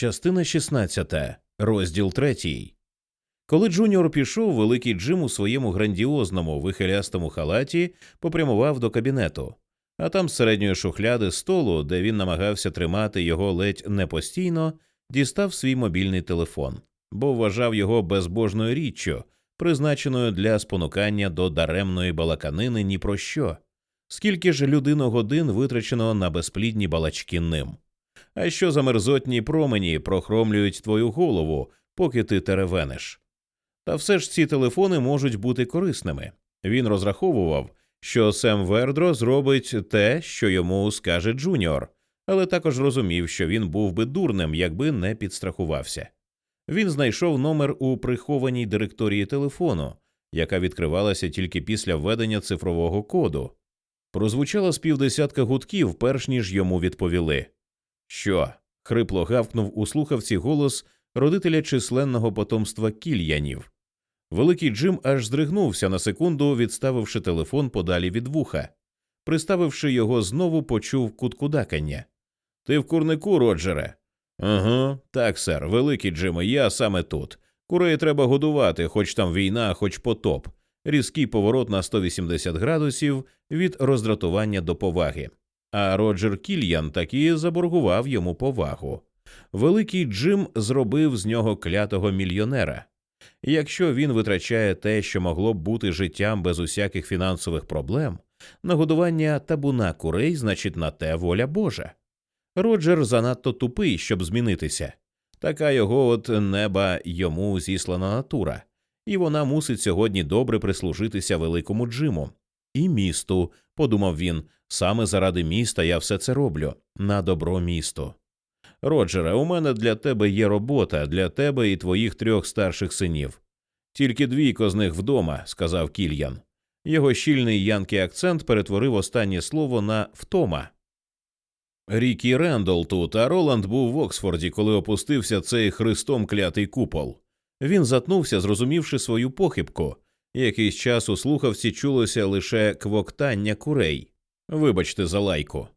Частина 16. Розділ 3. Коли Джуніор пішов, великий Джим у своєму грандіозному вихилястому халаті попрямував до кабінету, а там з середньої шухляди столу, де він намагався тримати його ледь не постійно, дістав свій мобільний телефон, бо вважав його безбожною річчю, призначеною для спонукання до даремної балаканини ні про що. Скільки ж людиногодин витрачено на безплідні балачки ним? А що за мерзотні промені прохромлюють твою голову, поки ти теревениш? Та все ж ці телефони можуть бути корисними. Він розраховував, що Сем Вердро зробить те, що йому скаже Джуніор, але також розумів, що він був би дурним, якби не підстрахувався. Він знайшов номер у прихованій директорії телефону, яка відкривалася тільки після введення цифрового коду. Прозвучало з півдесятка гудків, перш ніж йому відповіли. Що? хрипло гавкнув у слухавці голос родителя численного потомства кільянів. Великий Джим аж здригнувся на секунду, відставивши телефон подалі від вуха. Приставивши його, знову почув куткудакання. Ти в курнику, Роджере? Ага, так, сер, великий Джиме, я саме тут. Курей треба годувати, хоч там війна, хоч потоп. Різкий поворот на 180 градусів від роздратування до поваги. А Роджер Кільян таки заборгував йому повагу. Великий Джим зробив з нього клятого мільйонера. Якщо він витрачає те, що могло б бути життям без усяких фінансових проблем, нагодування табуна курей, значить на те воля Божа. Роджер занадто тупий, щоб змінитися. Така його от неба йому зіслана натура, і вона мусить сьогодні добре прислужитися великому Джиму. І місту, подумав він, саме заради міста я все це роблю на добро місту. Роджере, у мене для тебе є робота, для тебе і твоїх трьох старших синів. Тільки двійко з них вдома, сказав Кільян. Його щільний янкий акцент перетворив останнє слово на втома. Рікі Рендол тут, а Роланд був в Оксфорді, коли опустився цей христом клятий купол. Він затнувся, зрозумівши свою похибку. Якийсь час у слухавці чулося лише квоктання курей. Вибачте за лайку.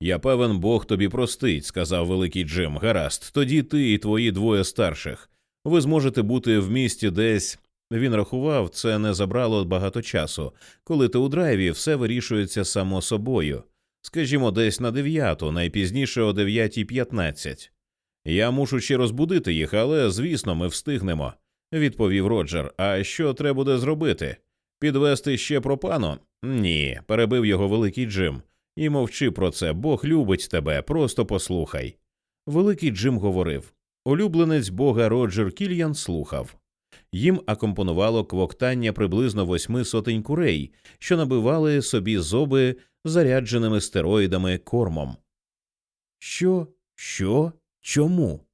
Я певен, Бог тобі простить, сказав великий Джим. Гаразд, тоді ти і твої двоє старших. Ви зможете бути в місті десь. Він рахував, це не забрало багато часу. Коли ти у драйві, все вирішується само собою. Скажімо, десь на дев'яту, найпізніше о дев'ятій п'ятнадцять. Я мушу ще розбудити їх, але звісно, ми встигнемо, відповів Роджер. А що треба буде зробити? Підвести ще пропану? Ні, перебив його великий Джим. І мовчи про це, Бог любить тебе, просто послухай. Великий Джим говорив. Улюбленець бога Роджер Кільян слухав. Їм акомпонувало квоктання приблизно восьми сотень курей, що набивали собі зоби зарядженими стероїдами кормом. Що? Що? Чому?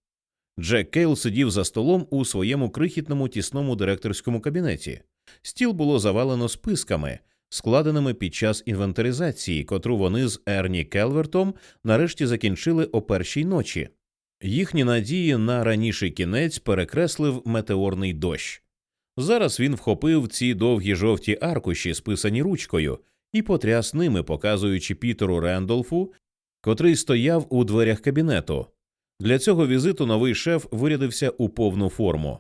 Джек Кейл сидів за столом у своєму крихітному тісному директорському кабінеті. Стіл було завалено списками, складеними під час інвентаризації, котру вони з Ерні Келвертом нарешті закінчили о першій ночі. Їхні надії на раніший кінець перекреслив метеорний дощ. Зараз він вхопив ці довгі жовті аркуші, списані ручкою, і потряс ними, показуючи Пітеру Рендолфу, котрий стояв у дверях кабінету. Для цього візиту новий шеф вирядився у повну форму.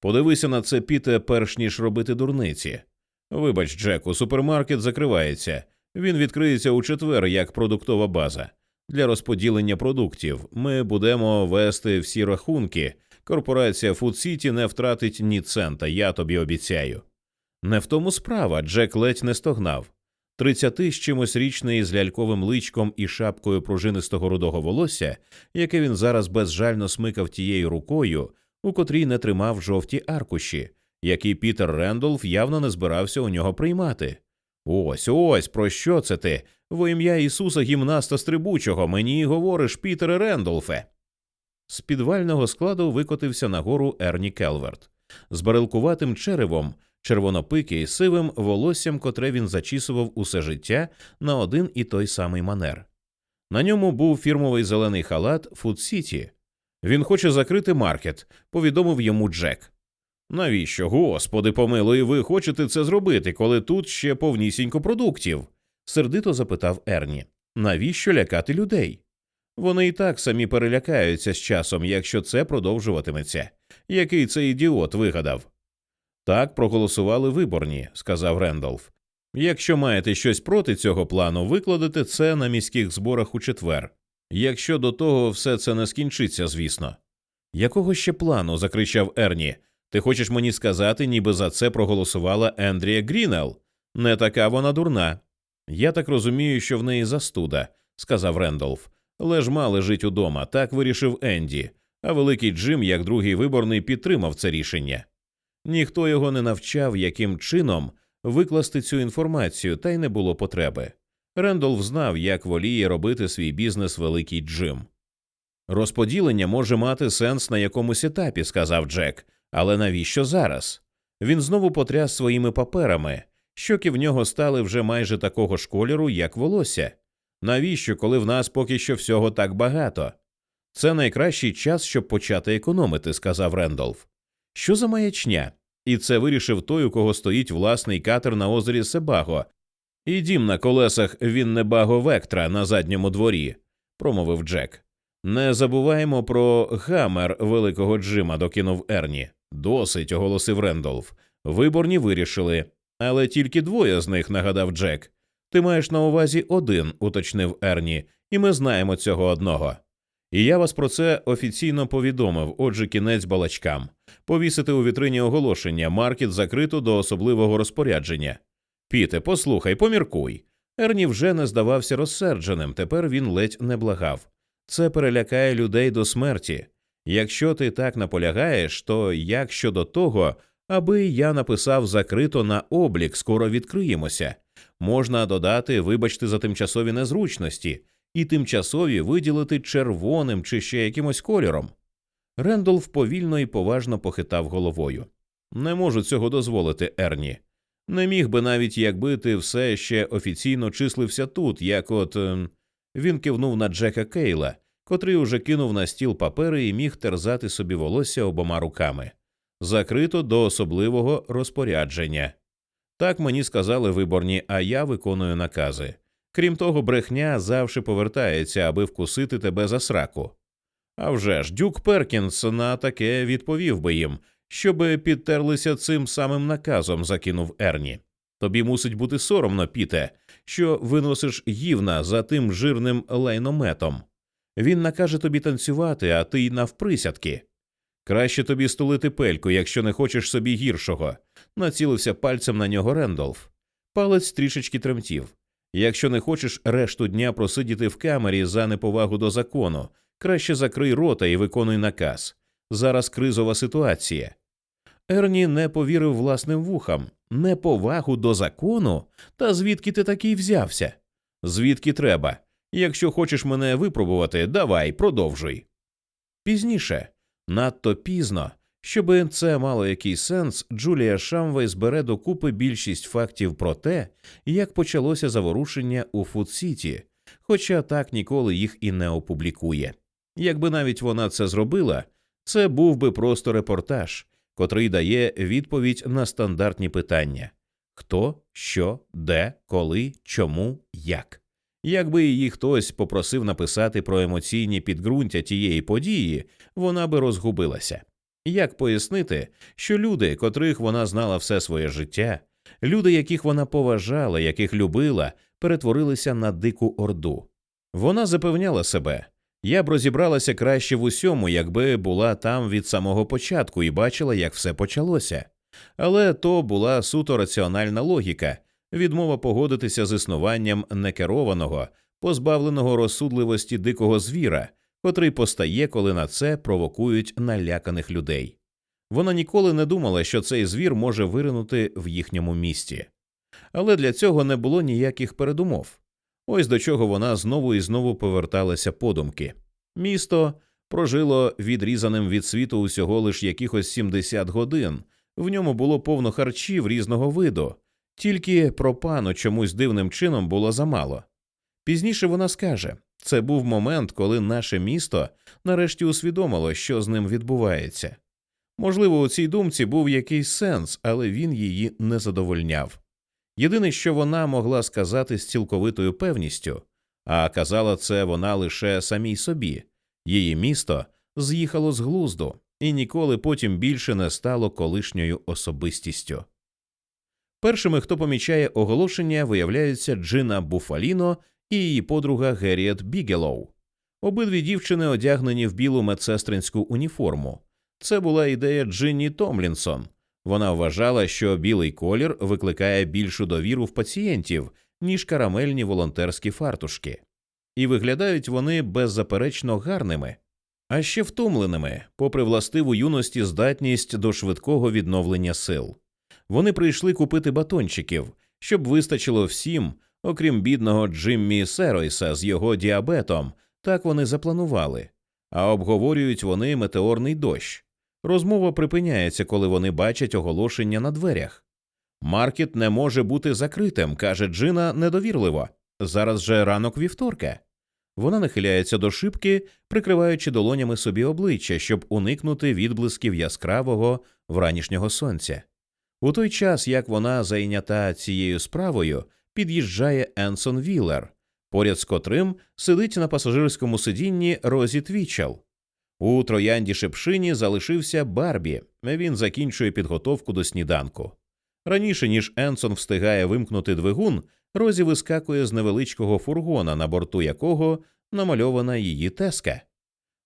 Подивися на це, Піте, перш ніж робити дурниці. Вибач, Джеку, супермаркет закривається. Він відкриється у четвер як продуктова база. Для розподілення продуктів ми будемо вести всі рахунки. Корпорація City не втратить ні цента, я тобі обіцяю. Не в тому справа, Джек ледь не стогнав. Тридцяти з чимось річний з ляльковим личком і шапкою пружинистого рудого волосся, яке він зараз безжально смикав тією рукою, у котрій не тримав жовті аркуші, які Пітер Рендолф явно не збирався у нього приймати. Ось ось про що це ти? Во ім'я Ісуса гімнаста стрибучого мені говориш, Пітере Рендолфе. З підвального складу викотився нагору Ерні Келверт з барилкуватим черевом, червонопикий, сивим волоссям, котре він зачісував усе життя на один і той самий манер. На ньому був фірмовий зелений халат Фуд Сіті. Він хоче закрити маркет, повідомив йому Джек. Навіщо, господи помилуй, ви хочете це зробити, коли тут ще повнісінько продуктів? сердито запитав Ерні. Навіщо лякати людей? Вони і так самі перелякаються з часом, якщо це продовжуватиметься. Який це ідіот вигадав? Так проголосували виборні, сказав Рендолф. Якщо маєте щось проти цього плану, викладете це на міських зборах у четвер. Якщо до того все це не скінчиться, звісно. Якого ще плану? закричав Ерні. Ти хочеш мені сказати, ніби за це проголосувала Ендрія Грінел? Не така вона дурна. Я так розумію, що в неї застуда, сказав Рендолф. Лежма лежить удома, так вирішив Енді, а великий Джим, як другий виборний, підтримав це рішення. Ніхто його не навчав, яким чином викласти цю інформацію, та й не було потреби. Рендолф знав, як воліє робити свій бізнес великий Джим. Розподілення може мати сенс на якомусь етапі, сказав Джек, але навіщо зараз? Він знову потряс своїми паперами, щоки в нього стали вже майже такого ж кольору, як волосся. Навіщо, коли в нас поки що всього так багато? Це найкращий час, щоб почати економити, сказав Рендолф. Що за маячня? І це вирішив той, у кого стоїть власний катер на озері Себаго, і дім на колесах Віннебаго Вектра на задньому дворі, промовив Джек. Не забуваємо про гамер великого Джима, докинув Ерні. Досить, оголосив Рендолф. Виборні вирішили. Але тільки двоє з них, нагадав Джек. Ти маєш на увазі один, уточнив Ерні, і ми знаємо цього одного. І я вас про це офіційно повідомив, отже, кінець балачкам. Повісити у вітрині оголошення, маркет закрито до особливого розпорядження. Піте, послухай, поміркуй. Ерні вже не здавався розсердженим, тепер він ледь не благав. Це перелякає людей до смерті. Якщо ти так наполягаєш, то як щодо того, аби я написав закрито на облік, скоро відкриємося. Можна додати, вибачте за тимчасові незручності, і тимчасові виділити червоним чи ще якимось кольором. Рендолф повільно і поважно похитав головою. Не можу цього дозволити, Ерні. Не міг би навіть, якби ти все ще офіційно числився тут, як от. Ем... Він кивнув на Джека Кейла, котрий уже кинув на стіл папери і міг терзати собі волосся обома руками. Закрито до особливого розпорядження. Так мені сказали виборні, а я виконую накази. Крім того, брехня завжди повертається, аби вкусити тебе за сраку. А вже ж, Дюк Перкінс на таке відповів би їм, щоби підтерлися цим самим наказом, закинув Ерні. Тобі мусить бути соромно, піте, що виносиш гівна за тим жирним лайнометом. Він накаже тобі танцювати, а ти й навприсядки. Краще тобі стулити пельку, якщо не хочеш собі гіршого. Націлився пальцем на нього Рендолф. Палець трішечки тремтів. Якщо не хочеш решту дня просидіти в камері за неповагу до закону, краще закрий рота і виконуй наказ. Зараз кризова ситуація. Ерні не повірив власним вухам. Неповагу до закону? Та звідки ти такий взявся? Звідки треба? Якщо хочеш мене випробувати, давай, продовжуй. Пізніше, надто пізно, щоби це мало якийсь сенс, Джулія Шамвей збере докупи більшість фактів про те, як почалося заворушення у Фуд-Сіті, хоча так ніколи їх і не опублікує. Якби навіть вона це зробила, це був би просто репортаж, котрий дає відповідь на стандартні питання хто, що, де, коли, чому, як. Якби її хтось попросив написати про емоційні підґрунтя тієї події, вона би розгубилася. Як пояснити, що люди, котрих вона знала все своє життя, люди, яких вона поважала, яких любила, перетворилися на дику орду? Вона запевняла себе я б розібралася краще в усьому, якби була там від самого початку і бачила, як все почалося. Але то була суто раціональна логіка, відмова погодитися з існуванням некерованого, позбавленого розсудливості дикого звіра, котрий постає, коли на це провокують наляканих людей. Вона ніколи не думала, що цей звір може виринути в їхньому місті. Але для цього не було ніяких передумов. Ось до чого вона знову і знову поверталася подумки. Місто прожило відрізаним від світу усього лиш якихось 70 годин, в ньому було повно харчів різного виду, тільки про пану чомусь дивним чином було замало. Пізніше вона скаже це був момент, коли наше місто нарешті усвідомило, що з ним відбувається. Можливо, у цій думці був якийсь сенс, але він її не задовольняв. Єдине, що вона могла сказати з цілковитою певністю А казала це вона лише самій собі. Її місто з'їхало з глузду і ніколи потім більше не стало колишньою особистістю. Першими, хто помічає оголошення, виявляються Джина Буфаліно і її подруга Герріет Бігелоу. Обидві дівчини одягнені в білу медсестринську уніформу. Це була ідея Джинні Томлінсон. Вона вважала, що білий колір викликає більшу довіру в пацієнтів, ніж карамельні волонтерські фартушки, і виглядають вони беззаперечно гарними, а ще втомленими, попри властиву юності здатність до швидкого відновлення сил. Вони прийшли купити батончиків, щоб вистачило всім, окрім бідного Джиммі Серойса з його діабетом. Так вони запланували, а обговорюють вони метеорний дощ. Розмова припиняється, коли вони бачать оголошення на дверях. Маркет не може бути закритим, каже Джина недовірливо. Зараз же ранок вівторка. Вона нахиляється до шибки, прикриваючи долонями собі обличчя, щоб уникнути відблисків яскравого вранішнього сонця. У той час, як вона зайнята цією справою, під'їжджає Енсон Віллер, поряд з котрим сидить на пасажирському сидінні Розі Твічел. У троянді шепшині залишився Барбі. Він закінчує підготовку до сніданку. Раніше ніж Енсон встигає вимкнути двигун, Розі вискакує з невеличкого фургона, на борту якого намальована її теска.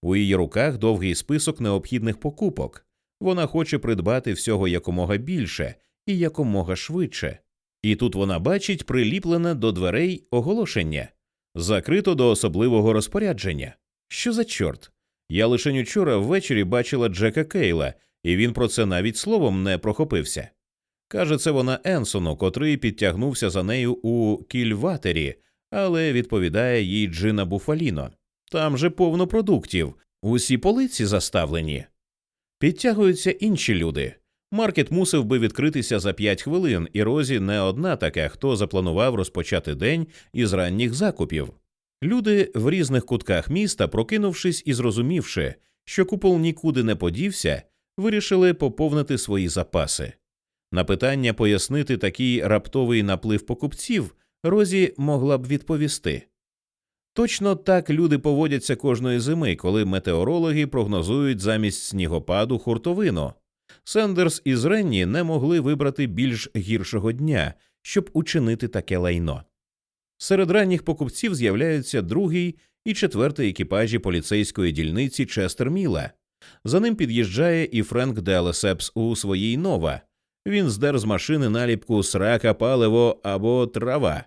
У її руках довгий список необхідних покупок. Вона хоче придбати всього якомога більше і якомога швидше. І тут вона бачить приліплене до дверей оголошення закрито до особливого розпорядження. Що за чорт? Я лише вчора ввечері бачила Джека Кейла, і він про це навіть словом не прохопився. Каже, це вона Енсону, котрий підтягнувся за нею у кільватері, але відповідає їй Джина Буфаліно. Там же повно продуктів, усі полиці заставлені. Підтягуються інші люди. Маркет мусив би відкритися за п'ять хвилин, і Розі не одна така, хто запланував розпочати день із ранніх закупів. Люди в різних кутках міста, прокинувшись і зрозумівши, що купол нікуди не подівся, вирішили поповнити свої запаси. На питання пояснити такий раптовий наплив покупців Розі могла б відповісти. Точно так люди поводяться кожної зими, коли метеорологи прогнозують замість снігопаду хуртовину. Сендерс і Ренні не могли вибрати більш гіршого дня, щоб учинити таке лайно. Серед ранніх покупців з'являються другий і четвертий екіпажі поліцейської дільниці Честер Міла. За ним під'їжджає і Френк Делесепс у своїй Нова. Він здер з машини наліпку срака, паливо або трава,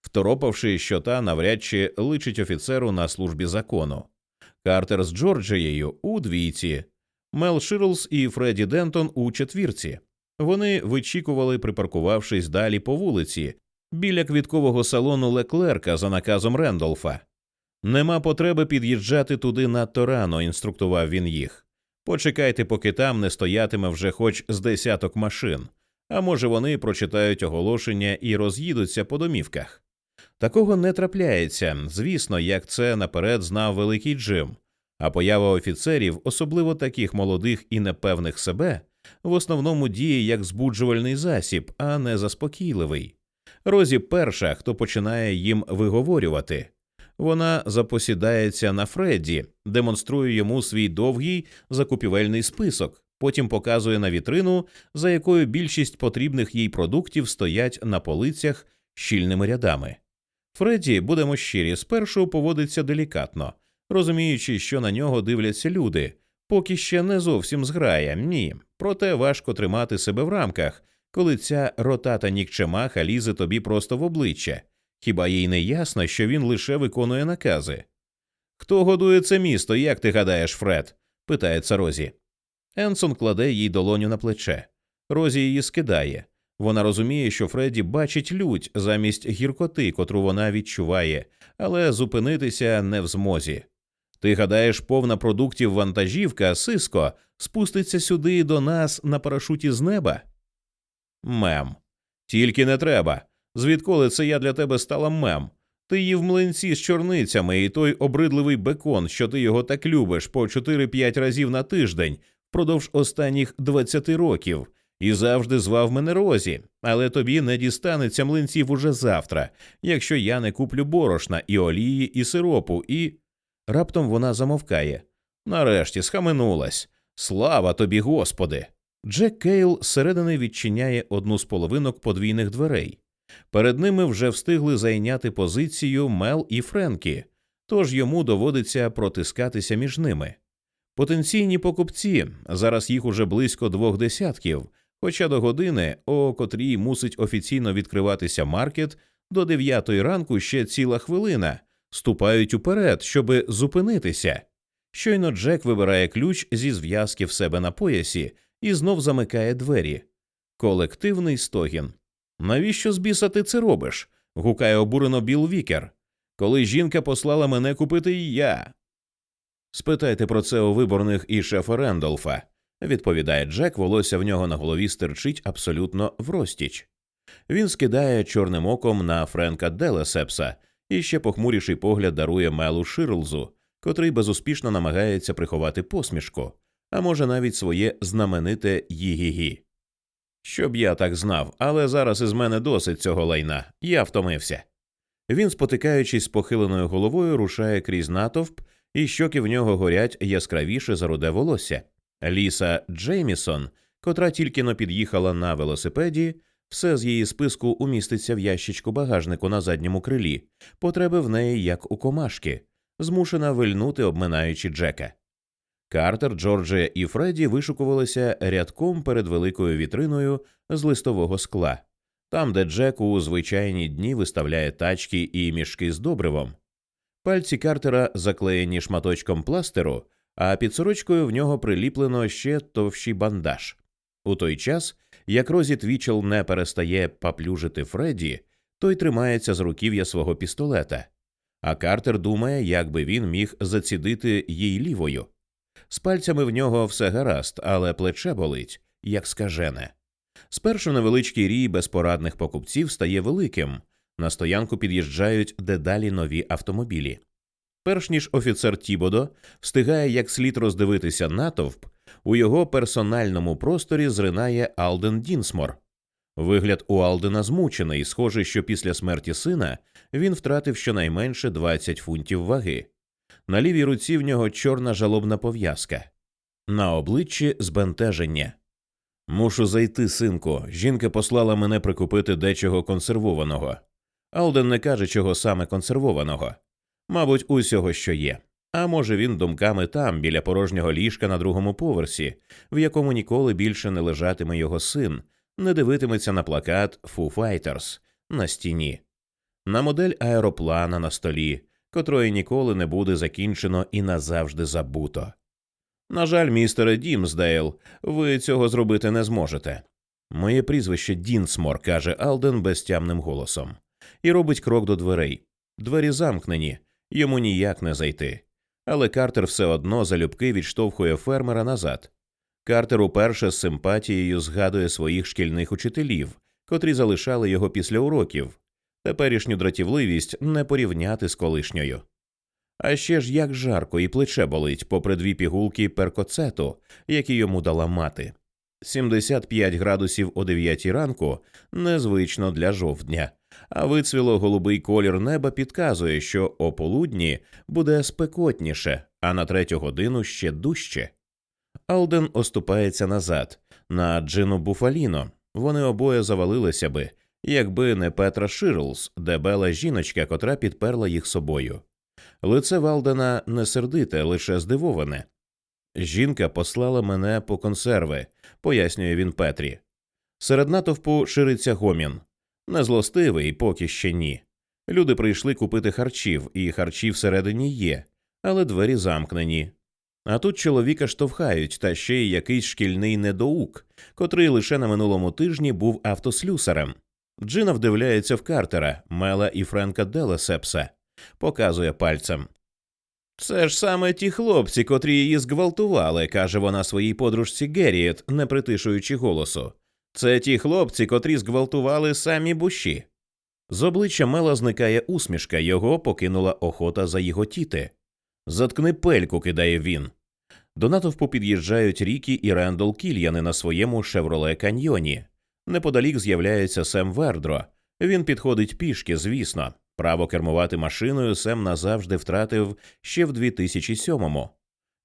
второпавши, що та навряд чи личить офіцеру на службі закону. Картер з Джорджією у двійці, Мел Ширлс і Фредді Дентон у четвірці. Вони вичікували, припаркувавшись далі по вулиці, біля квіткового салону Леклерка за наказом Рендолфа. Нема потреби під'їжджати туди надто рано, інструктував він їх. Почекайте, поки там не стоятиме вже хоч з десяток машин, а може вони прочитають оголошення і роз'їдуться по домівках. Такого не трапляється, звісно, як це наперед знав великий Джим, а поява офіцерів, особливо таких молодих і непевних себе, в основному діє як збуджувальний засіб, а не заспокійливий. Розі перша, хто починає їм виговорювати. Вона запосідається на Фредді, демонструє йому свій довгий закупівельний список, потім показує на вітрину, за якою більшість потрібних їй продуктів стоять на полицях щільними рядами. Фредді, будемо щирі, спершу поводиться делікатно, розуміючи, що на нього дивляться люди, поки ще не зовсім зграє, ні. Проте важко тримати себе в рамках, коли ця ротата нікчемаха лізе тобі просто в обличчя. Хіба їй не ясно, що він лише виконує накази? Хто годує це місто, як ти гадаєш, Фред? питається Розі. Енсон кладе їй долоню на плече. Розі її скидає. Вона розуміє, що Фредді бачить лють замість гіркоти, котру вона відчуває, але зупинитися не в змозі. Ти гадаєш, повна продуктів вантажівка, сиско, спуститься сюди до нас на парашуті з неба? Мем. Тільки не треба. Звідколи це я для тебе стала мем? Ти їв млинці з чорницями і той обридливий бекон, що ти його так любиш по 4-5 разів на тиждень впродовж останніх 20 років, і завжди звав мене Розі, але тобі не дістанеться млинців уже завтра, якщо я не куплю борошна і олії, і сиропу, і. Раптом вона замовкає. Нарешті схаменулась. Слава тобі, Господи! Джек Кейл зсередини відчиняє одну з половинок подвійних дверей. Перед ними вже встигли зайняти позицію Мел і Френкі, тож йому доводиться протискатися між ними. Потенційні покупці зараз їх уже близько двох десятків, хоча до години, о котрій мусить офіційно відкриватися маркет, до дев'ятої ранку ще ціла хвилина, ступають уперед, щоби зупинитися. Щойно Джек вибирає ключ зі зв'язки в себе на поясі і знов замикає двері. Колективний стогін. Навіщо з біса ти це робиш? гукає обурено Біл Вікер. Коли жінка послала мене купити і я. Спитайте про це у виборних і шефа Рендолфа, відповідає Джек, волосся в нього на голові стирчить абсолютно врозтіч. Він скидає чорним оком на Френка Делесепса і ще похмуріший погляд дарує Мелу Ширлзу, котрий безуспішно намагається приховати посмішку, а може навіть своє знамените «гі-гі-гі». Щоб я так знав, але зараз із мене досить цього лайна, я втомився. Він, спотикаючись з похиленою головою, рушає крізь натовп, і щоки в нього горять яскравіше за руде волосся. Ліса Джеймісон, котра тільки но під'їхала на велосипеді, все з її списку уміститься в ящичку багажнику на задньому крилі, потреби в неї як у комашки, змушена вильнути, обминаючи Джека. Картер, Джорджія і Фредді вишукувалися рядком перед великою вітриною з листового скла, там, де Джек у звичайні дні виставляє тачки і мішки з добривом. Пальці Картера заклеєні шматочком пластеру, а під сорочкою в нього приліплено ще товщий бандаж. У той час, як Розі Твічел не перестає поплюжити Фредді, той тримається з руків'я свого пістолета, а Картер думає, як би він міг зацідити їй лівою. З пальцями в нього все гаразд, але плече болить, як скажене. Спершу невеличкий рій безпорадних покупців стає великим. На стоянку під'їжджають дедалі нові автомобілі. Перш ніж офіцер Тібодо встигає як слід роздивитися натовп, у його персональному просторі зринає Алден Дінсмор. Вигляд у Алдена змучений, схоже, що після смерті сина він втратив щонайменше 20 фунтів ваги. На лівій руці в нього чорна жалобна пов'язка, на обличчі збентеження. Мушу зайти, синку. Жінка послала мене прикупити дечого консервованого. Алден не каже, чого саме консервованого. Мабуть, усього, що є. А може, він думками там, біля порожнього ліжка на другому поверсі, в якому ніколи більше не лежатиме його син, не дивитиметься на плакат Foo Fighters на стіні, на модель аероплана на столі, котрої ніколи не буде закінчено і назавжди забуто. На жаль, містере Дімсдейл, ви цього зробити не зможете. Моє прізвище Дінсмор, каже Алден безтямним голосом, і робить крок до дверей. Двері замкнені, йому ніяк не зайти. Але Картер все одно залюбки відштовхує фермера назад. Картер уперше з симпатією згадує своїх шкільних учителів, котрі залишали його після уроків. Теперішню дратівливість не порівняти з колишньою. А ще ж як жарко і плече болить, попри дві пігулки перкоцету, які йому дала мати. 75 градусів о 9 ранку незвично для жовтня, а вицвіло голубий колір неба підказує, що о полудні буде спекотніше, а на третю годину ще дужче. Алден оступається назад на Джину Буфаліно. Вони обоє завалилися би, якби не Петра Ширлс, дебела жіночка, котра підперла їх собою. Лице Валдена не сердите, лише здивоване. Жінка послала мене по консерви, пояснює він Петрі. Серед натовпу шириться гомін. Не злостивий, поки ще ні. Люди прийшли купити харчів, і харчі всередині є, але двері замкнені. А тут чоловіка штовхають, та ще й якийсь шкільний недоук, котрий лише на минулому тижні був автослюсарем. Джина вдивляється в Картера, Мела і Френка Делесепса, показує пальцем. Це ж саме ті хлопці, котрі її зґвалтували, каже вона своїй подружці Герріет, не притишуючи голосу. Це ті хлопці, котрі зґвалтували самі буші. З обличчя Мела зникає усмішка, його покинула охота за його тіти. Заткни пельку, кидає він. До натовпу під'їжджають Рікі і Рендол Кільяни на своєму Шевроле Каньйоні. Неподалік з'являється Сем Вердро. Він підходить пішки, звісно. Право кермувати машиною Сем назавжди втратив ще в 2007-му.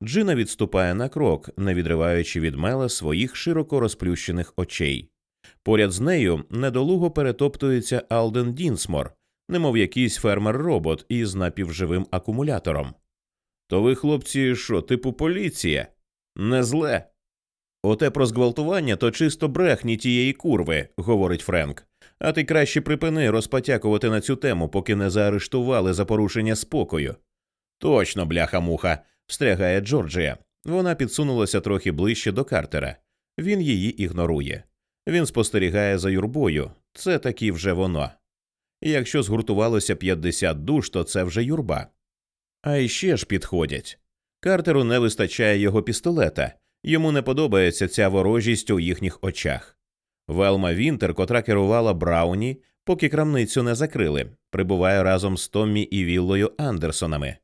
Джина відступає на крок, не відриваючи від мела своїх широко розплющених очей. Поряд з нею недолуго перетоптується Алден Дінсмор, немов якийсь фермер-робот із напівживим акумулятором. То ви, хлопці, що, типу поліція? Не зле. Оте про зґвалтування то чисто брехні тієї курви, говорить Френк. А ти краще припини розпотякувати на цю тему, поки не заарештували за порушення спокою. Точно, бляха муха, встрягає Джорджія. Вона підсунулася трохи ближче до Картера. Він її ігнорує. Він спостерігає за юрбою. Це таки вже воно. Якщо згуртувалося 50 душ, то це вже юрба. А іще ж підходять. Картеру не вистачає його пістолета, йому не подобається ця ворожість у їхніх очах. Велма Вінтер, котра керувала Брауні, поки крамницю не закрили, прибуває разом з Томмі і Віллою Андерсонами.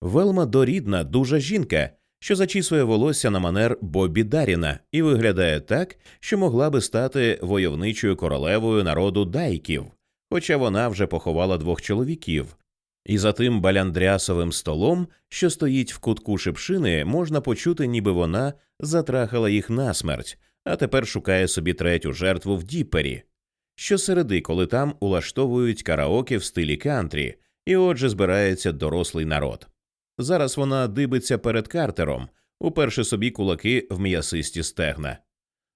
Велма дорідна, дужа жінка, що зачісує волосся на манер Бобі Даріна і виглядає так, що могла би стати войовничою королевою народу дайків, хоча вона вже поховала двох чоловіків. І за тим баляндрясовим столом, що стоїть в кутку шипшини, можна почути, ніби вона затрахала їх насмерть, а тепер шукає собі третю жертву в Діппері. Щосереди, коли там улаштовують караоке в стилі кантрі, і отже збирається дорослий народ. Зараз вона дибиться перед картером, уперше собі кулаки в м'ясисті стегна.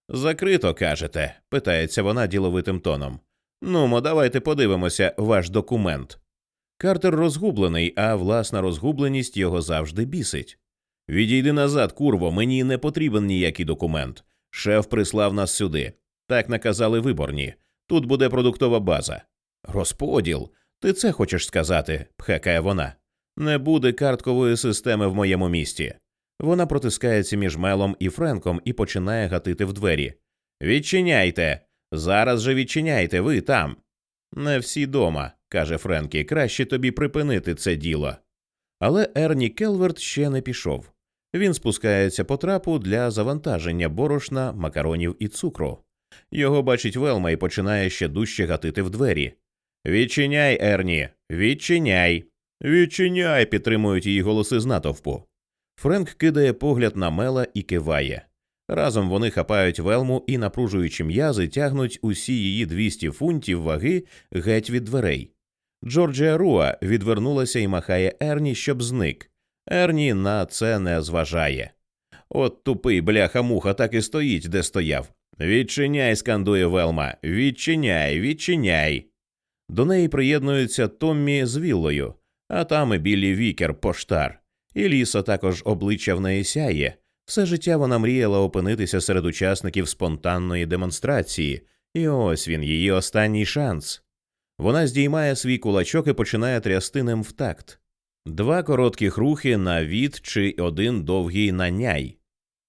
Закрито, кажете, питається вона діловитим тоном. Нумо, давайте подивимося ваш документ. Картер розгублений, а власна розгубленість його завжди бісить. Відійди назад, курво, мені не потрібен ніякий документ. Шеф прислав нас сюди. Так наказали виборні. Тут буде продуктова база. Розподіл. Ти це хочеш сказати, пхекає вона. Не буде карткової системи в моєму місті. Вона протискається між Мелом і Френком і починає гатити в двері. Відчиняйте. Зараз же відчиняйте, ви там. Не всі дома, каже Френкі, краще тобі припинити це діло. Але Ерні Келверт ще не пішов. Він спускається по трапу для завантаження борошна, макаронів і цукру. Його бачить Велма і починає ще дужче гатити в двері. Відчиняй, Ерні, відчиняй. Відчиняй, підтримують її голоси з натовпу. Френк кидає погляд на мела і киває. Разом вони хапають велму і, напружуючи м'язи, тягнуть усі її 200 фунтів ваги геть від дверей. Джорджія Руа відвернулася і махає Ерні, щоб зник. Ерні на це не зважає. От тупий бляха муха так і стоїть, де стояв. Відчиняй, скандує Велма. Відчиняй, відчиняй. До неї приєднуються Томмі з Віллою, а там і Біллі Вікер, поштар. І ліса також обличчя в неї сяє. Все життя вона мріяла опинитися серед учасників спонтанної демонстрації, і ось він, її останній шанс. Вона здіймає свій кулачок і починає трясти ним в такт. Два коротких рухи на від чи один довгий на няй.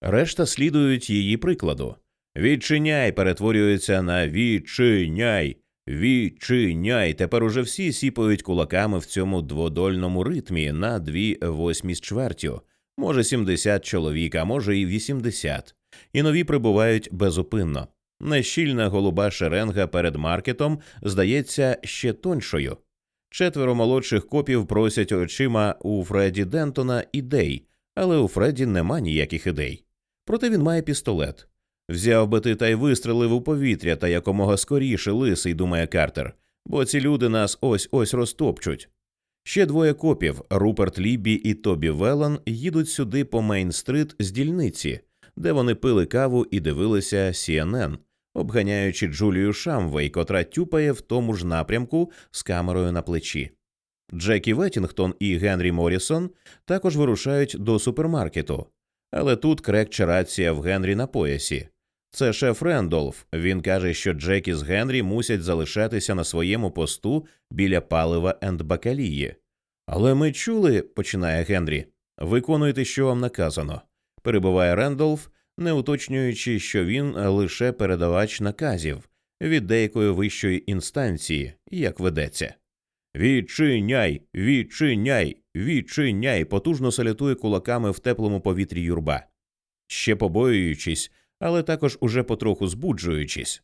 Решта слідують її прикладу. Відчиняй перетворюється на відчиняй, відчиняй. Тепер уже всі сіпають кулаками в цьому дводольному ритмі на дві восьмі з чвертю, може 70 чоловік, а може і 80. І нові прибувають безупинно. Нещільна голуба шеренга перед маркетом здається ще тоншою. Четверо молодших копів просять очима у Фредді Дентона ідей, але у Фредді нема ніяких ідей. Проте він має пістолет. Взяв би ти та й вистрелив у повітря та якомога скоріше лисий, думає Картер, бо ці люди нас ось ось розтопчуть. Ще двоє копів Руперт Лібі і Тобі Велан їдуть сюди по Мейн-стрит з дільниці, де вони пили каву і дивилися CNN, обганяючи Джулію Шамвей, котра тюпає в тому ж напрямку з камерою на плечі. Джекі Веттінгтон і Генрі Морісон також вирушають до супермаркету, але тут крекче рація в Генрі на поясі. Це шеф Рендолф. Він каже, що Джекі з Генрі мусять залишатися на своєму посту біля палива енд бакалії. Але ми чули, починає Генрі. Виконуйте, що вам наказано. Перебуває Рендолф, не уточнюючи, що він лише передавач наказів від деякої вищої інстанції, як ведеться. Відчиняй, відчиняй, відчиняй потужно салютує кулаками в теплому повітрі юрба, ще побоюючись, але також уже потроху збуджуючись.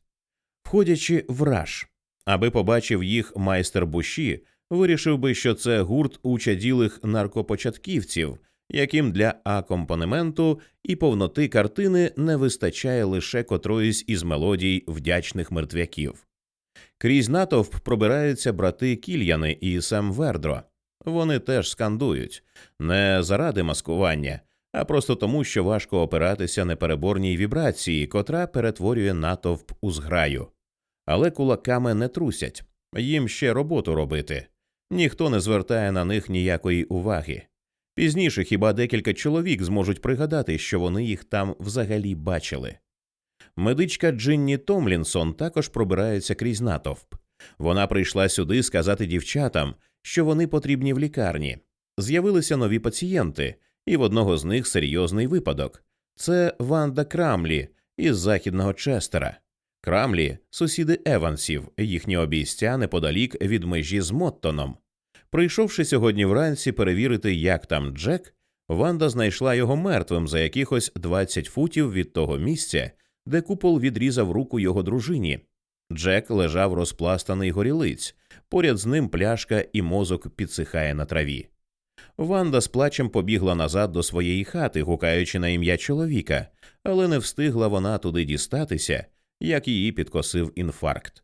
Входячи в раж, аби побачив їх майстер буші, вирішив би, що це гурт учаділих наркопочатківців, яким для акомпанементу і повноти картини не вистачає лише котроїсь із мелодій вдячних мертвяків. Крізь натовп пробираються брати Кільяни і Сем Вердро. Вони теж скандують не заради маскування, а просто тому, що важко опиратися непереборній вібрації, котра перетворює натовп у зграю. Але кулаками не трусять, їм ще роботу робити. Ніхто не звертає на них ніякої уваги. Пізніше хіба декілька чоловік зможуть пригадати, що вони їх там взагалі бачили. Медичка Джинні Томлінсон також пробирається крізь натовп. Вона прийшла сюди сказати дівчатам, що вони потрібні в лікарні. З'явилися нові пацієнти, і в одного з них серйозний випадок. Це Ванда Крамлі із західного Честера. Крамлі сусіди Евансів, їхні обійстя неподалік від межі з Моттоном. Прийшовши сьогодні вранці перевірити, як там Джек, Ванда знайшла його мертвим за якихось 20 футів від того місця, де купол відрізав руку його дружині. Джек лежав розпластаний горілиць, поряд з ним пляшка і мозок підсихає на траві. Ванда з плачем побігла назад до своєї хати, гукаючи на ім'я чоловіка, але не встигла вона туди дістатися, як її підкосив інфаркт.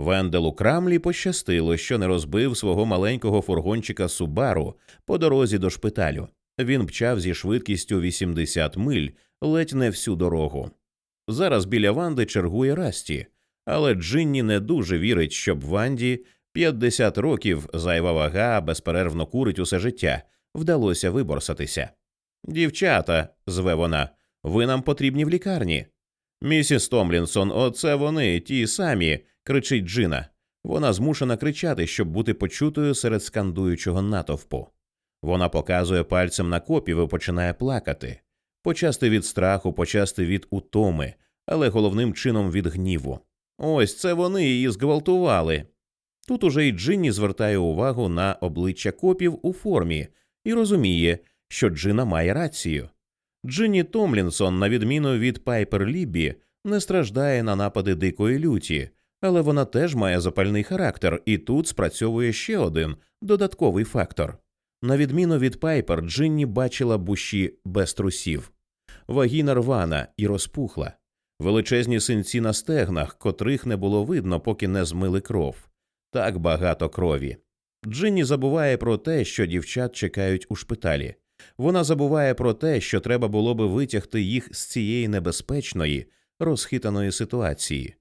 Венделу крамлі пощастило, що не розбив свого маленького фургончика Субару по дорозі до шпиталю. Він пчав зі швидкістю 80 миль ледь не всю дорогу. Зараз біля Ванди чергує Расті, але Джинні не дуже вірить, щоб Ванді 50 років зайва вага безперервно курить усе життя, вдалося виборсатися. Дівчата, зве вона, ви нам потрібні в лікарні. Місіс Томлінсон, оце вони, ті самі, кричить Джина. Вона змушена кричати, щоб бути почутою серед скандуючого натовпу. Вона показує пальцем на копів і починає плакати, почасти від страху, почасти від утоми, але головним чином від гніву. Ось це вони її зґвалтували. Тут уже й Джинні звертає увагу на обличчя копів у формі і розуміє, що Джина має рацію. Джинні Томлінсон, на відміну від Пайпер Ліббі, не страждає на напади дикої люті, але вона теж має запальний характер, і тут спрацьовує ще один додатковий фактор. На відміну від Пайпер, Джинні бачила буші без трусів, вагіна рвана і розпухла, величезні синці на стегнах, котрих не було видно, поки не змили кров. Так багато крові. Джинні забуває про те, що дівчат чекають у шпиталі. Вона забуває про те, що треба було би витягти їх з цієї небезпечної, розхитаної ситуації.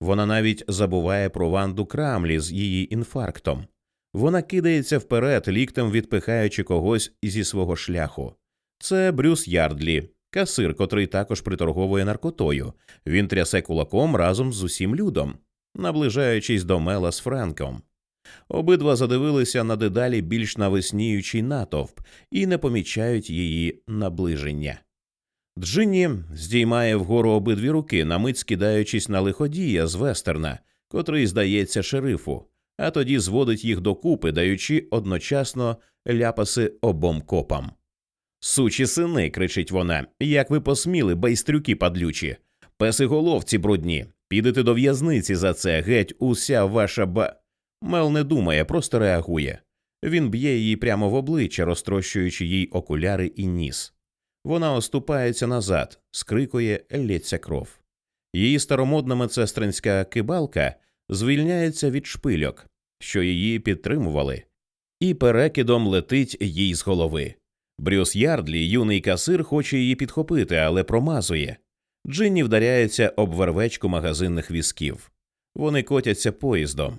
Вона навіть забуває про Ванду Крамлі з її інфарктом. Вона кидається вперед, ліктем відпихаючи когось зі свого шляху. Це Брюс Ярдлі, касир, котрий також приторговує наркотою. Він трясе кулаком разом з усім людом, наближаючись до Мела з Френком. Обидва задивилися на дедалі більш навесніючий натовп і не помічають її наближення. Джинні здіймає вгору обидві руки, на мить скидаючись на лиходія з вестерна, котрий здається шерифу, а тоді зводить їх докупи, даючи одночасно ляпаси обом копам. Сучі сини, кричить вона, як ви посміли, байстрюки падлючі, песиголовці брудні, підете до в'язниці за це, геть, уся ваша ба. Мел не думає, просто реагує. Він б'є її прямо в обличчя, розтрощуючи їй окуляри і ніс. Вона оступається назад, скрикує, лється кров. Її старомодна медсестринська кибалка звільняється від шпильок, що її підтримували, і перекидом летить їй з голови. Брюс Ярдлі, юний касир, хоче її підхопити, але промазує. Джинні вдаряється об вервечку магазинних візків. Вони котяться поїздом.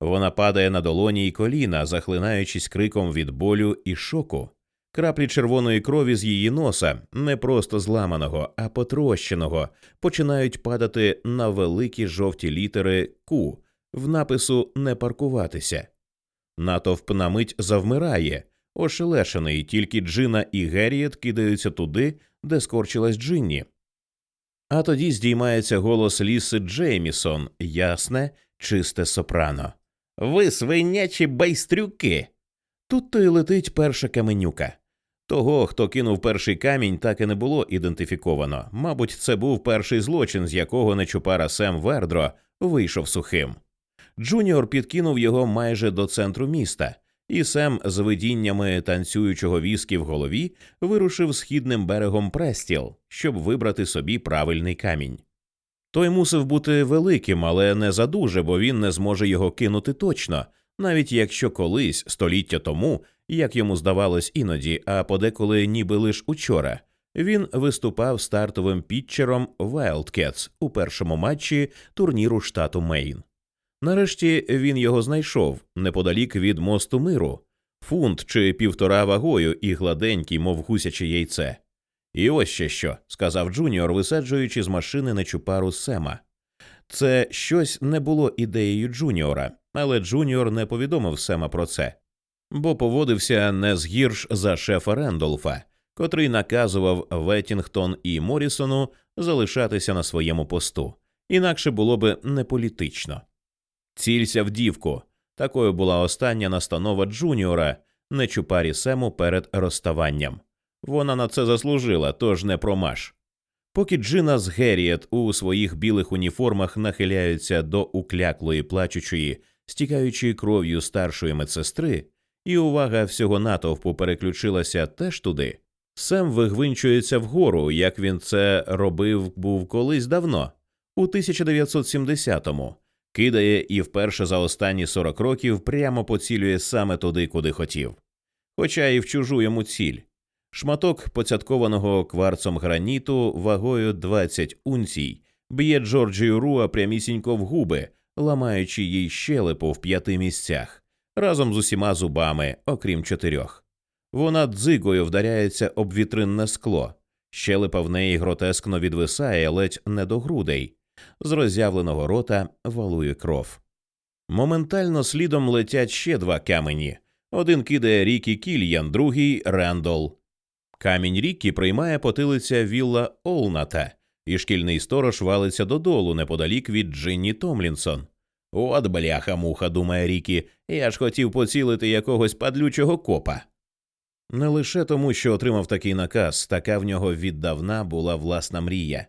Вона падає на долоні й коліна, захлинаючись криком від болю і шоку. Краплі червоної крові з її носа, не просто зламаного, а потрощеного, починають падати на великі жовті літери Ку в напису Не паркуватися. Натовп на мить завмирає, ошелешений, тільки Джина і Герріет кидаються туди, де скорчилась Джинні. А тоді здіймається голос Ліси Джеймісон, ясне, чисте сопрано. Ви свинячі байстрюки. Тут то й летить перша каменюка. Того, хто кинув перший камінь, так і не було ідентифіковано. Мабуть, це був перший злочин, з якого нечупара Сем Вердро вийшов сухим. Джуніор підкинув його майже до центру міста, і Сем з видіннями танцюючого віскі в голові вирушив східним берегом Престіл, щоб вибрати собі правильний камінь. Той мусив бути великим, але не задуже, бо він не зможе його кинути точно, навіть якщо колись, століття тому, як йому здавалось іноді, а подеколи ніби лиш учора, він виступав стартовим пітчером Wildcats у першому матчі турніру штату Мейн. Нарешті він його знайшов неподалік від мосту миру, фунт чи півтора вагою і гладенький, мов гусяче яйце. І ось ще що, сказав Джуніор, висаджуючи з машини нечупару Сема. Це щось не було ідеєю Джуніора, але Джуніор не повідомив Сема про це, бо поводився не згірш за шефа Рендолфа, котрий наказував Веттінгтон і Морісону залишатися на своєму посту, інакше було би неполітично. Цілься в дівку. Такою була остання настанова Джуніора, нечупарі Сему перед розставанням. Вона на це заслужила, тож не промаш. Поки Джина з Герріет у своїх білих уніформах нахиляються до укляклої плачучої, стікаючої кров'ю старшої медсестри, і увага всього натовпу переключилася теж туди, Сем вигвинчується вгору, як він це робив був колись давно, у 1970-му, кидає і вперше за останні 40 років прямо поцілює саме туди, куди хотів. Хоча і в чужу йому ціль. Шматок поцяткованого кварцом граніту вагою 20 унцій б'є Джорджію Руа прямісінько в губи, ламаючи їй щелепу в п'яти місцях, разом з усіма зубами, окрім чотирьох. Вона дзигою вдаряється об вітринне скло, щелепа в неї гротескно відвисає ледь не до грудей, з роззявленого рота валує кров. Моментально слідом летять ще два камені. Один кидає Рікі Кільян, другий Рендол. Камінь Рікі приймає потилиця Вілла Олната, і шкільний сторож валиться додолу неподалік від Джинні Томлінсон. От бляха муха, думає Рікі, я ж хотів поцілити якогось падлючого копа. Не лише тому, що отримав такий наказ, така в нього віддавна була власна мрія.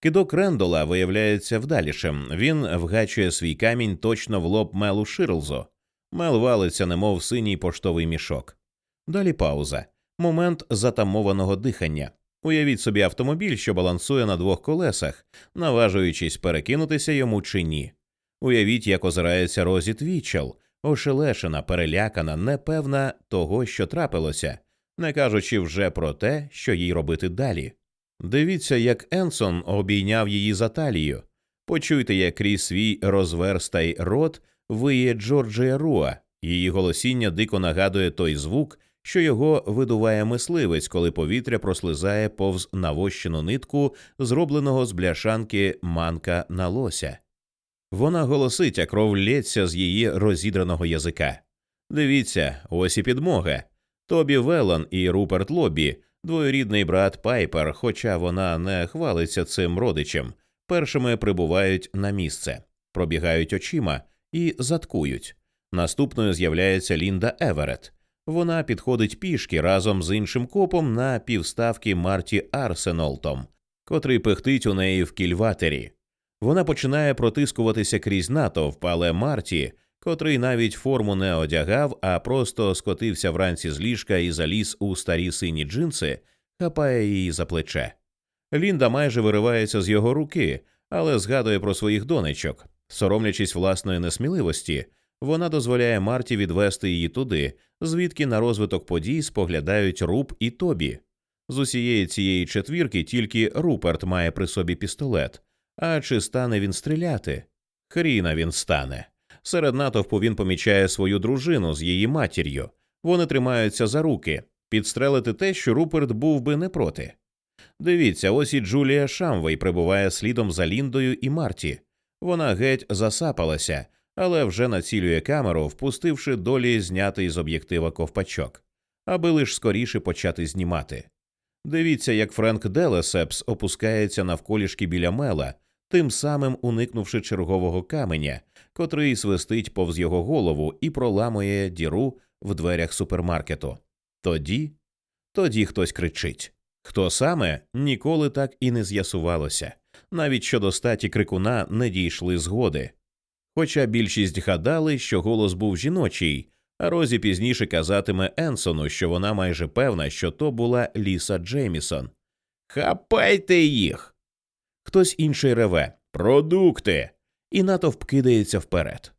Кидок Рендола виявляється вдалішим. Він вгачує свій камінь точно в лоб Мелу Ширлзо. Мел валиться, немов синій поштовий мішок. Далі пауза. Момент затамованого дихання. Уявіть собі автомобіль, що балансує на двох колесах, наважуючись перекинутися йому чи ні. Уявіть, як озирається Розі Твічел, ошелешена, перелякана, непевна того, що трапилося, не кажучи вже про те, що їй робити далі. Дивіться, як Енсон обійняв її за талію. Почуйте, як крізь свій розверстай рот виє Джорджія Руа, її голосіння дико нагадує той звук, що його видуває мисливець, коли повітря прослизає повз навощену нитку, зробленого з бляшанки манка на лося. Вона голосить, а кров лється з її розідраного язика. Дивіться, ось і підмога. Тобі Велон і Руперт Лобі, двоюрідний брат Пайпер, хоча вона не хвалиться цим родичем, першими прибувають на місце, пробігають очима і заткують. Наступною з'являється Лінда Еверет. Вона підходить пішки разом з іншим копом на півставки Марті Арсенолтом, котрий пихтить у неї в кільватері. Вона починає протискуватися крізь натовп, але Марті, котрий навіть форму не одягав, а просто скотився вранці з ліжка і заліз у старі сині джинси, хапає її за плече. Лінда майже виривається з його руки, але згадує про своїх донечок. Соромлячись власної несміливості, вона дозволяє Марті відвести її туди, звідки на розвиток подій споглядають Руб і Тобі. З усієї цієї четвірки тільки Руперт має при собі пістолет. А чи стане він стріляти? Хріна він стане. Серед натовпу він помічає свою дружину з її матір'ю. Вони тримаються за руки, підстрелите, що Руперт був би не проти. Дивіться, ось і Джулія Шамвей прибуває слідом за Ліндою і Марті. Вона геть засапалася, але вже націлює камеру, впустивши долі знятий з об'єктива ковпачок, аби лиш скоріше почати знімати. Дивіться, як Френк Делесепс опускається навколішки біля мела, тим самим уникнувши чергового каменя, котрий свистить повз його голову і проламує діру в дверях супермаркету. Тоді, тоді хтось кричить. Хто саме ніколи так і не з'ясувалося. Навіть щодо статі крикуна не дійшли згоди. Хоча більшість гадали, що голос був жіночий, а Розі пізніше казатиме Енсону, що вона майже певна, що то була Ліса Джеймісон. Хапайте їх. Хтось інший реве Продукти. І натовп кидається вперед.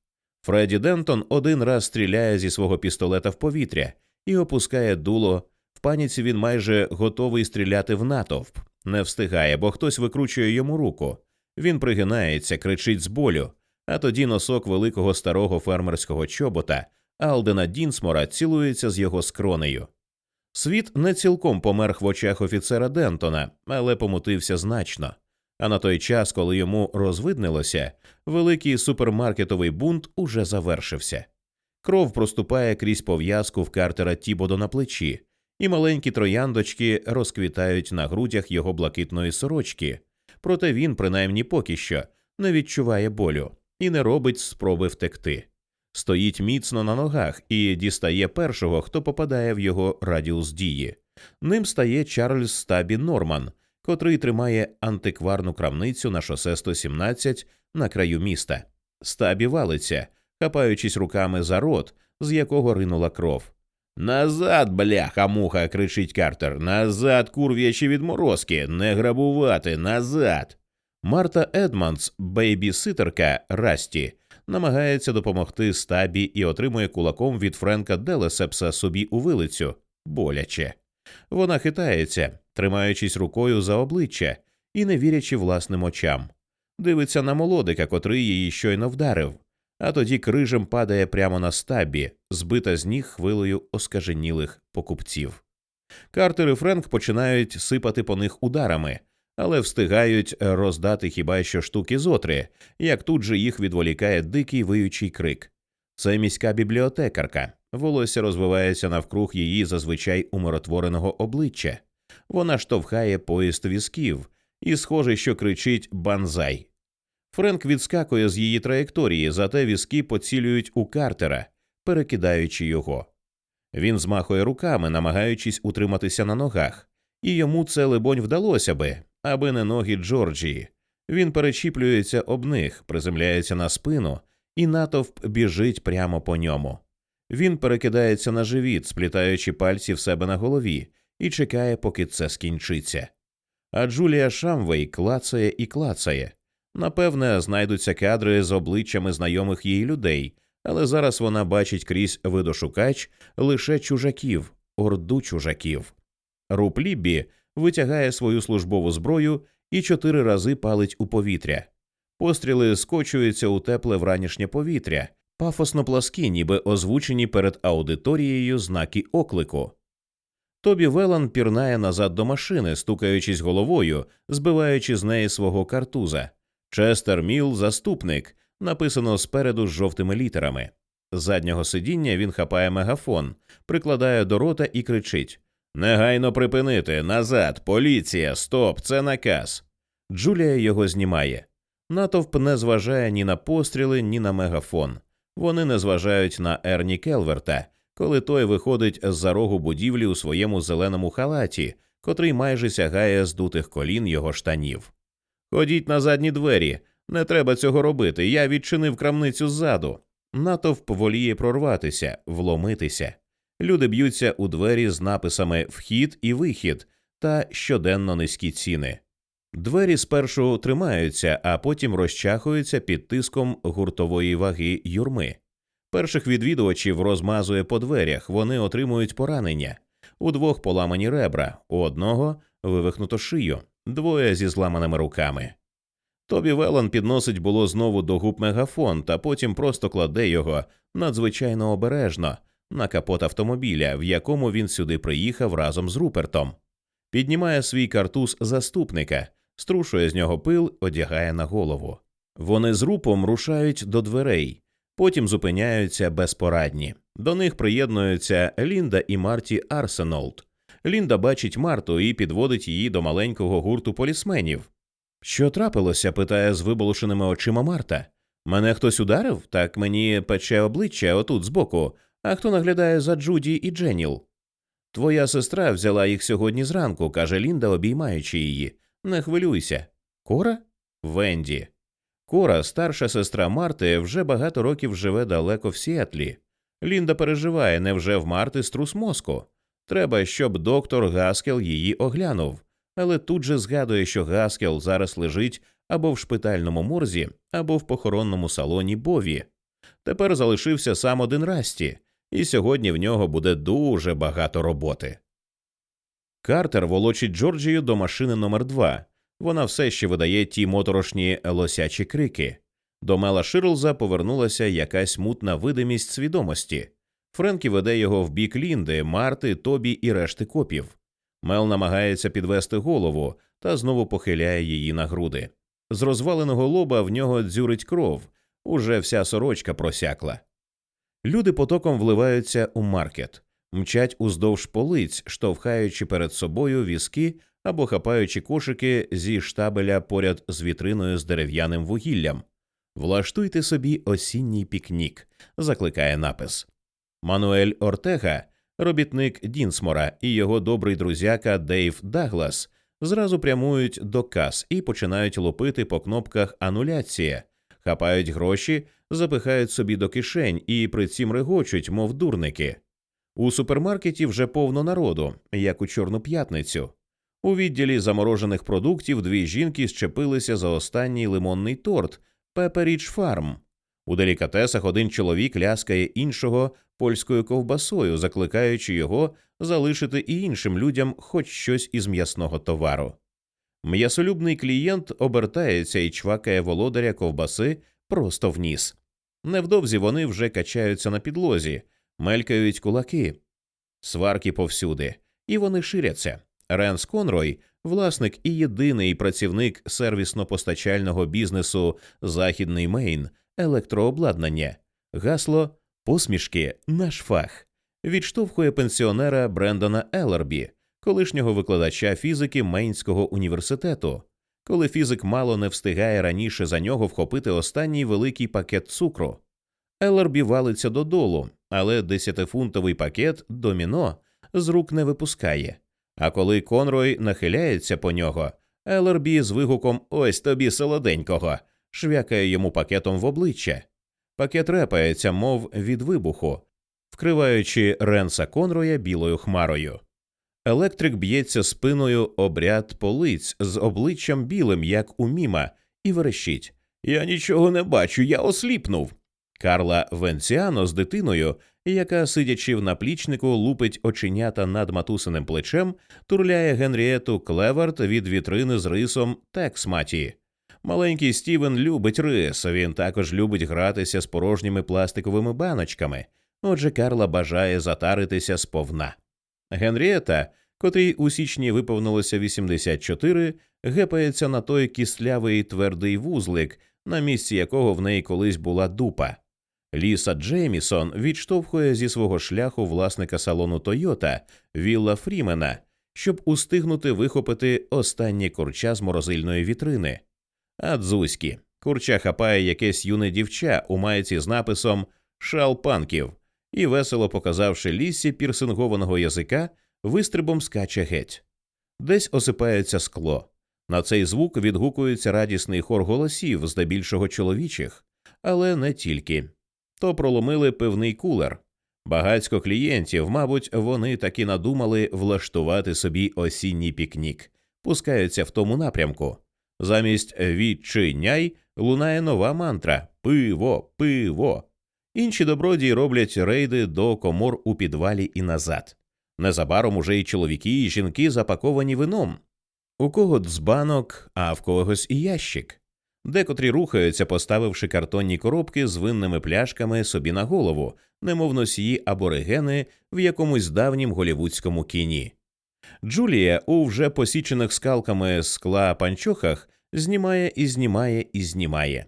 Фредді Дентон один раз стріляє зі свого пістолета в повітря і опускає дуло. В паніці він майже готовий стріляти в натовп. Не встигає, бо хтось викручує йому руку. Він пригинається, кричить з болю, а тоді носок великого старого фермерського чобота Алдена Дінсмора цілується з його скронею. Світ не цілком помер в очах офіцера Дентона, але помутився значно. А на той час, коли йому розвиднилося, великий супермаркетовий бунт уже завершився. Кров проступає крізь пов'язку в Картера Тібодо на плечі, і маленькі трояндочки розквітають на грудях його блакитної сорочки. Проте він, принаймні поки що, не відчуває болю і не робить спроби втекти. Стоїть міцно на ногах і дістає першого, хто попадає в його радіус дії. Ним стає Чарльз Стабі Норман, котрий тримає антикварну крамницю на шосе 117 на краю міста. Стабі валиться, хапаючись руками за рот, з якого ринула кров. Назад, бляха, муха, кричить Картер. Назад, курв'ячі відморозки, не грабувати, назад. Марта Едманс, бейбі-ситерка Расті, намагається допомогти стабі і отримує кулаком від Френка Делесепса собі у вилицю боляче. Вона хитається, тримаючись рукою за обличчя і не вірячи власним очам. Дивиться на молодика, котрий її щойно вдарив, а тоді крижем падає прямо на стабі, збита з ніг хвилею оскаженілих покупців. Картер і Френк починають сипати по них ударами, але встигають роздати хіба що штуки зотри, як тут же їх відволікає дикий виючий крик. Це міська бібліотекарка. Волосся розвивається навкруг її зазвичай умиротвореного обличчя. Вона штовхає поїзд візків і, схоже, що кричить банзай. Френк відскакує з її траєкторії, зате візки поцілюють у Картера, перекидаючи його. Він змахує руками, намагаючись утриматися на ногах, і йому це, либонь, вдалося би, аби не ноги Джорджії. Він перечіплюється об них, приземляється на спину, і натовп біжить прямо по ньому. Він перекидається на живіт, сплітаючи пальці в себе на голові, і чекає, поки це скінчиться. А Джулія Шамвей клацає і клацає. Напевне, знайдуться кадри з обличчями знайомих їй людей, але зараз вона бачить крізь видошукач лише чужаків, орду чужаків. Руп Ліббі витягає свою службову зброю і чотири рази палить у повітря. Постріли скочуються у тепле вранішнє повітря, пафосно пласкі, ніби озвучені перед аудиторією знаки оклику. Тобі Велан пірнає назад до машини, стукаючись головою, збиваючи з неї свого картуза. Честер Міл, заступник, написано спереду з жовтими літерами. З заднього сидіння він хапає мегафон, прикладає до рота і кричить Негайно припинити, назад, поліція, стоп, це наказ. Джулія його знімає. Натовп не зважає ні на постріли, ні на мегафон. Вони не зважають на Ерні Келверта, коли той виходить з за рогу будівлі у своєму зеленому халаті, котрий майже сягає здутих колін його штанів. Ходіть на задні двері, не треба цього робити. Я відчинив крамницю ззаду. Натовп воліє прорватися, вломитися. Люди б'ються у двері з написами Вхід і вихід та щоденно низькі ціни. Двері спершу тримаються, а потім розчахуються під тиском гуртової ваги юрми. Перших відвідувачів розмазує по дверях, вони отримують поранення. У двох поламані ребра, у одного вивихнуто шию, двоє зі зламаними руками. Тобі Велан підносить було знову до губ мегафон, та потім просто кладе його надзвичайно обережно на капот автомобіля, в якому він сюди приїхав разом з Рупертом. Піднімає свій картуз заступника, струшує з нього пил, одягає на голову. Вони з рупом рушають до дверей, потім зупиняються безпорадні. До них приєднуються Лінда і Марті Арсенолд. Лінда бачить Марту і підводить її до маленького гурту полісменів. Що трапилося? питає з виболошеними очима Марта. Мене хтось ударив? Так мені пече обличчя отут збоку, А хто наглядає за Джуді і Дженіл? Твоя сестра взяла їх сьогодні зранку, каже Лінда, обіймаючи її. Не хвилюйся. Кора? Венді. Кора, старша сестра Марти, вже багато років живе далеко в Сіетлі. Лінда переживає, невже в Марти струс мозку. Треба, щоб доктор Гаскел її оглянув, але тут же згадує, що Гаскел зараз лежить або в шпитальному морзі, або в похоронному салоні Бові. Тепер залишився сам один Расті, і сьогодні в нього буде дуже багато роботи. Картер волочить Джорджію до машини номер 2 Вона все ще видає ті моторошні лосячі крики. До Мела Ширлза повернулася якась мутна видимість свідомості. Френкі веде його в бік Лінди, Марти, Тобі і решти копів. Мел намагається підвести голову та знову похиляє її на груди. З розваленого лоба в нього дзюрить кров, уже вся сорочка просякла. Люди потоком вливаються у маркет, мчать уздовж полиць, штовхаючи перед собою візки або хапаючи кошики зі штабеля поряд з вітриною з дерев'яним вугіллям. Влаштуйте собі осінній пікнік, закликає напис. Мануель Ортега, робітник Дінсмора і його добрий друзяка Дейв Даглас зразу прямують до кас і починають лупити по кнопках ануляція, хапають гроші, запихають собі до кишень і при цім регочуть, мов дурники. У супермаркеті вже повно народу, як у Чорну п'ятницю. У відділі заморожених продуктів дві жінки щепилися за останній лимонний торт Пеперіч Фарм. У делікатесах один чоловік ляскає іншого польською ковбасою, закликаючи його залишити і іншим людям хоч щось із м'ясного товару. М'ясолюбний клієнт обертається і чвакає володаря ковбаси просто в ніс. Невдовзі вони вже качаються на підлозі, мелькають кулаки, сварки повсюди, і вони ширяться. Ренс Конрой, власник і єдиний працівник сервісно-постачального бізнесу Західний Мейн, електрообладнання, гасло посмішки наш фах, відштовхує пенсіонера Брендона Елербі, колишнього викладача фізики Мейнського університету. Коли фізик мало не встигає раніше за нього вхопити останній великий пакет цукру. Елербі валиться додолу, але десятифунтовий пакет доміно з рук не випускає. А коли Конрой нахиляється по нього, Елербі з вигуком Ось тобі солоденького швякає йому пакетом в обличчя. Пакет репається, мов від вибуху, вкриваючи Ренса Конроя білою хмарою. Електрик б'ється спиною обряд полиць з обличчям білим, як у міма, і верещить Я нічого не бачу, я осліпнув. Карла Венціано з дитиною, яка, сидячи в наплічнику, лупить оченята над матусиним плечем, турляє Генрієту Клевард від вітрини з рисом Тексматі. Маленький Стівен любить рис, він також любить гратися з порожніми пластиковими баночками. Отже, Карла бажає затаритися сповна. Генрієта, котрій у січні виповнилося 84, гепається на той кислявий твердий вузлик, на місці якого в неї колись була дупа. Ліса Джеймісон відштовхує зі свого шляху власника салону Тойота Вілла Фрімена, щоб устигнути вихопити останнє курча з морозильної вітрини. А дзузькі курча хапає якесь юне дівча у майці з написом Шал панків і, весело показавши лісі пірсингованого язика, вистрибом скаче геть. Десь осипається скло. На цей звук відгукується радісний хор голосів, здебільшого чоловічих, але не тільки. То проломили пивний кулер. Багацько клієнтів, мабуть, вони таки надумали влаштувати собі осінній пікнік, пускаються в тому напрямку. Замість відчиняй лунає нова мантра пиво, пиво. Інші добродії роблять рейди до комор у підвалі і назад. Незабаром уже й чоловіки, і жінки запаковані вином. У кого дзбанок, а в когось і ящик. Декотрі рухаються, поставивши картонні коробки з винними пляшками собі на голову, немов носії аборигени в якомусь давнім голівудському кіні. Джулія у вже посічених скалками скла панчохах знімає і знімає і знімає.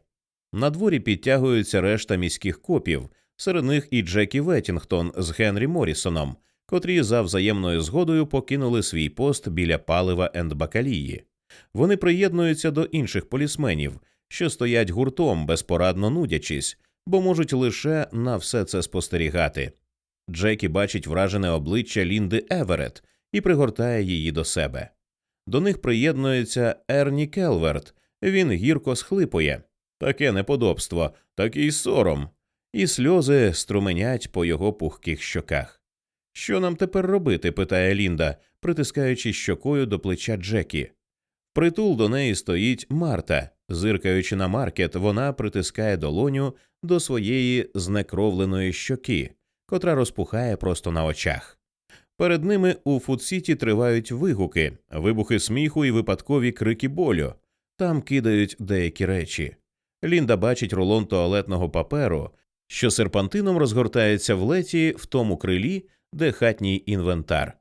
На дворі підтягуються решта міських копів, серед них і Джекі Веттінгтон з Генрі Моррісоном, котрі за взаємною згодою покинули свій пост біля палива енд бакалії. Вони приєднуються до інших полісменів, що стоять гуртом, безпорадно нудячись, бо можуть лише на все це спостерігати. Джекі бачить вражене обличчя Лінди Еверет і пригортає її до себе. До них приєднується Ерні Келверт. Він гірко схлипує. Таке неподобство, такий сором. І сльози струменять по його пухких щоках. Що нам тепер робити? питає Лінда, притискаючи щокою до плеча Джекі. Притул до неї стоїть Марта. Зиркаючи на маркет, вона притискає долоню до своєї знекровленої щоки, котра розпухає просто на очах. Перед ними у Фудсіті тривають вигуки, вибухи сміху і випадкові крики болю. Там кидають деякі речі. Лінда бачить рулон туалетного паперу, що серпантином розгортається в леті в тому крилі, де хатній інвентар.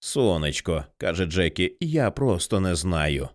Сонечко, каже Джекі, я просто не знаю.